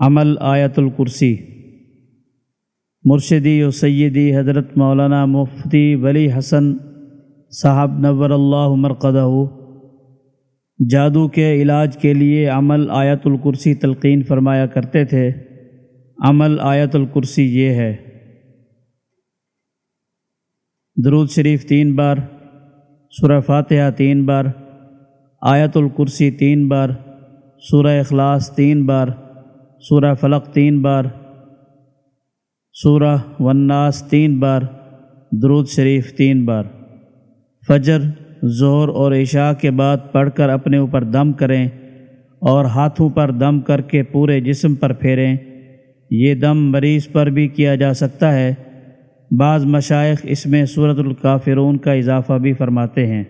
عمل آیت الکرسی۔ مرشدی و سیدی حضرت مولانا مفتی ولی حسن صاحب نور اللہ مرقدہ۔ جادو کے علاج کے لیے عمل آیت الکرسی تلقین فرمایا کرتے تھے۔ عمل آیت الکرسی یہ ہے۔ درود شریف تین بار، سورہ فاتحہ تین بار، آیت الکرسی تین بار، سورہ اخلاص تین بار۔ سورہ فلق تین بار، سورہ والناس تین بار، درود شریف تین بار۔ فجر، ظہر اور عشاء کے بعد پڑھ کر اپنے اوپر دم کریں اور ہاتھوں پر دم کر کے پورے جسم پر پھیریں۔ یہ دم مریض پر بھی کیا جا سکتا ہے۔ بعض مشائق اس میں صورت الکافرون کا اضافہ بھی فرماتے ہیں۔